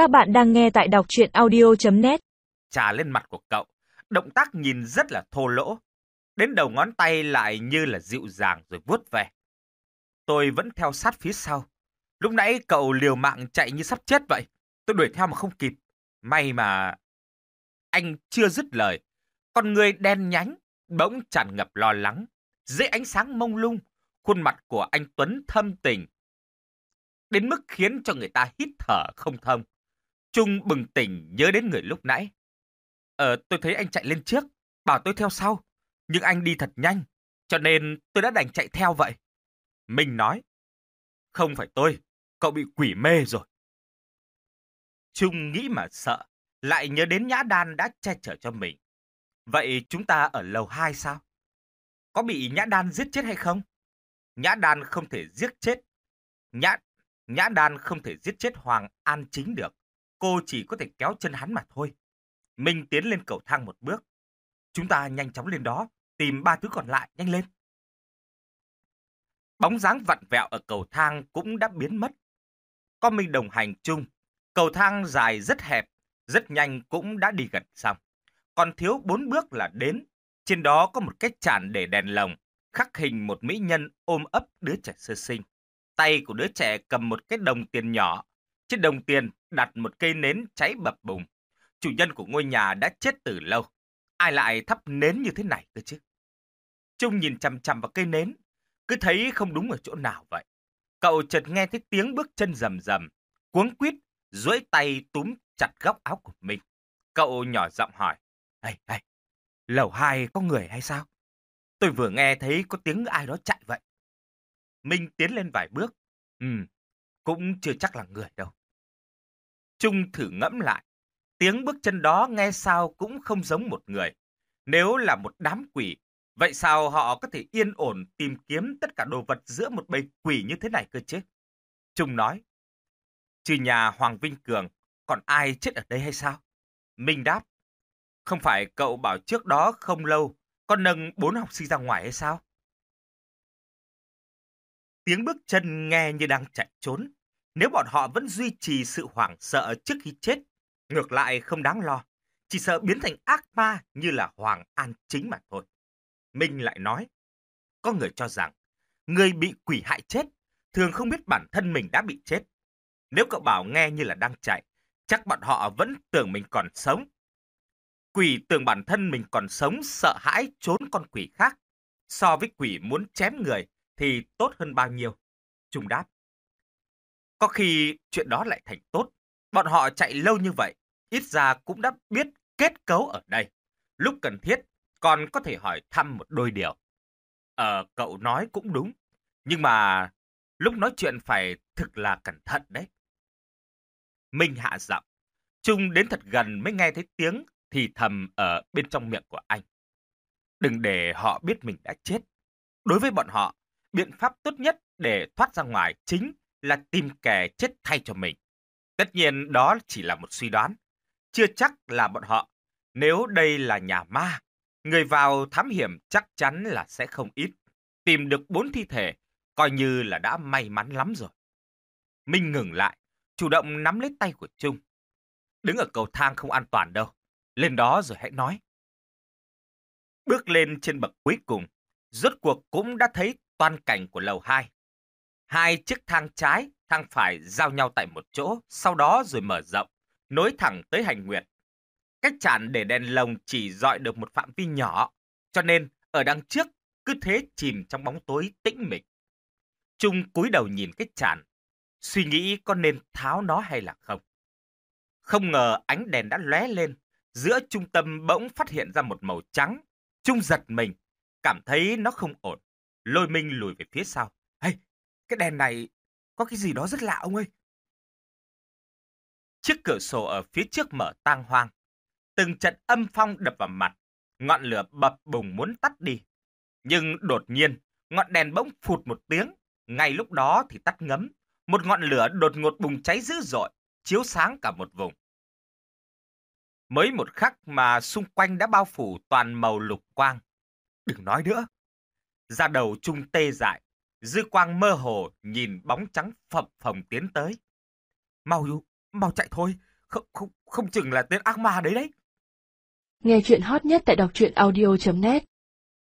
Các bạn đang nghe tại đọc chuyện audio.net Trà lên mặt của cậu, động tác nhìn rất là thô lỗ. Đến đầu ngón tay lại như là dịu dàng rồi vuốt về. Tôi vẫn theo sát phía sau. Lúc nãy cậu liều mạng chạy như sắp chết vậy. Tôi đuổi theo mà không kịp. May mà... Anh chưa dứt lời. Con người đen nhánh, bỗng tràn ngập lo lắng. Dưới ánh sáng mông lung, khuôn mặt của anh Tuấn thâm tình. Đến mức khiến cho người ta hít thở không thông. Trung bừng tỉnh nhớ đến người lúc nãy. Ờ, tôi thấy anh chạy lên trước, bảo tôi theo sau. Nhưng anh đi thật nhanh, cho nên tôi đã đành chạy theo vậy. Minh nói, không phải tôi, cậu bị quỷ mê rồi. Trung nghĩ mà sợ, lại nhớ đến Nhã Đan đã che chở cho mình. Vậy chúng ta ở lầu 2 sao? Có bị Nhã Đan giết chết hay không? Nhã Đan không thể giết chết. Nhã, Nhã Đan không thể giết chết Hoàng An Chính được. Cô chỉ có thể kéo chân hắn mà thôi. Minh tiến lên cầu thang một bước. Chúng ta nhanh chóng lên đó, tìm ba thứ còn lại, nhanh lên. Bóng dáng vặn vẹo ở cầu thang cũng đã biến mất. Có Minh đồng hành chung. Cầu thang dài rất hẹp, rất nhanh cũng đã đi gần xong. Còn thiếu bốn bước là đến. Trên đó có một cái chản để đèn lồng, khắc hình một mỹ nhân ôm ấp đứa trẻ sơ sinh. Tay của đứa trẻ cầm một cái đồng tiền nhỏ. Trên đồng tiền đặt một cây nến cháy bập bùng. Chủ nhân của ngôi nhà đã chết từ lâu. Ai lại thắp nến như thế này cơ chứ? Trung nhìn chằm chằm vào cây nến, cứ thấy không đúng ở chỗ nào vậy. Cậu chợt nghe thấy tiếng bước chân rầm rầm, cuống quýt, duỗi tay túm chặt góc áo của mình. Cậu nhỏ giọng hỏi, Ê, ê, lầu hai có người hay sao? Tôi vừa nghe thấy có tiếng ai đó chạy vậy. Minh tiến lên vài bước. Ừ, cũng chưa chắc là người đâu. Trung thử ngẫm lại. Tiếng bước chân đó nghe sao cũng không giống một người. Nếu là một đám quỷ, vậy sao họ có thể yên ổn tìm kiếm tất cả đồ vật giữa một bầy quỷ như thế này cơ chứ? Trung nói, trừ nhà Hoàng Vinh Cường, còn ai chết ở đây hay sao? Minh đáp, không phải cậu bảo trước đó không lâu, con nâng bốn học sinh ra ngoài hay sao? Tiếng bước chân nghe như đang chạy trốn. Nếu bọn họ vẫn duy trì sự hoảng sợ trước khi chết, ngược lại không đáng lo. Chỉ sợ biến thành ác ma như là Hoàng An chính mà thôi. Minh lại nói, có người cho rằng, người bị quỷ hại chết, thường không biết bản thân mình đã bị chết. Nếu cậu bảo nghe như là đang chạy, chắc bọn họ vẫn tưởng mình còn sống. Quỷ tưởng bản thân mình còn sống sợ hãi trốn con quỷ khác. So với quỷ muốn chém người thì tốt hơn bao nhiêu? Trung đáp. Có khi chuyện đó lại thành tốt. Bọn họ chạy lâu như vậy, ít ra cũng đã biết kết cấu ở đây. Lúc cần thiết, còn có thể hỏi thăm một đôi điều. Ờ, cậu nói cũng đúng. Nhưng mà lúc nói chuyện phải thực là cẩn thận đấy. Minh hạ giọng. Trung đến thật gần mới nghe thấy tiếng thì thầm ở bên trong miệng của anh. Đừng để họ biết mình đã chết. Đối với bọn họ, biện pháp tốt nhất để thoát ra ngoài chính là tìm kẻ chết thay cho mình. Tất nhiên đó chỉ là một suy đoán. Chưa chắc là bọn họ. Nếu đây là nhà ma, người vào thám hiểm chắc chắn là sẽ không ít. Tìm được bốn thi thể, coi như là đã may mắn lắm rồi. Minh ngừng lại, chủ động nắm lấy tay của Trung. Đứng ở cầu thang không an toàn đâu. Lên đó rồi hãy nói. Bước lên trên bậc cuối cùng, rốt cuộc cũng đã thấy toàn cảnh của lầu 2. Hai chiếc thang trái, thang phải giao nhau tại một chỗ, sau đó rồi mở rộng, nối thẳng tới hành nguyệt. Cách chản để đèn lồng chỉ dọi được một phạm vi nhỏ, cho nên ở đằng trước cứ thế chìm trong bóng tối tĩnh mịch. Trung cúi đầu nhìn cái chản, suy nghĩ có nên tháo nó hay là không. Không ngờ ánh đèn đã lóe lên, giữa trung tâm bỗng phát hiện ra một màu trắng. Trung giật mình, cảm thấy nó không ổn. Lôi Minh lùi về phía sau. Cái đèn này có cái gì đó rất lạ ông ơi. Chiếc cửa sổ ở phía trước mở tang hoang. Từng trận âm phong đập vào mặt. Ngọn lửa bập bùng muốn tắt đi. Nhưng đột nhiên, ngọn đèn bỗng phụt một tiếng. Ngay lúc đó thì tắt ngấm. Một ngọn lửa đột ngột bùng cháy dữ dội, chiếu sáng cả một vùng. Mới một khắc mà xung quanh đã bao phủ toàn màu lục quang. Đừng nói nữa. Ra đầu trung tê dại, dư quang mơ hồ nhìn bóng trắng phập phồng tiến tới. Mau mau chạy thôi, không, không, không chừng là tên ác ma đấy đấy. Nghe chuyện hot nhất tại đọc truyện audio.net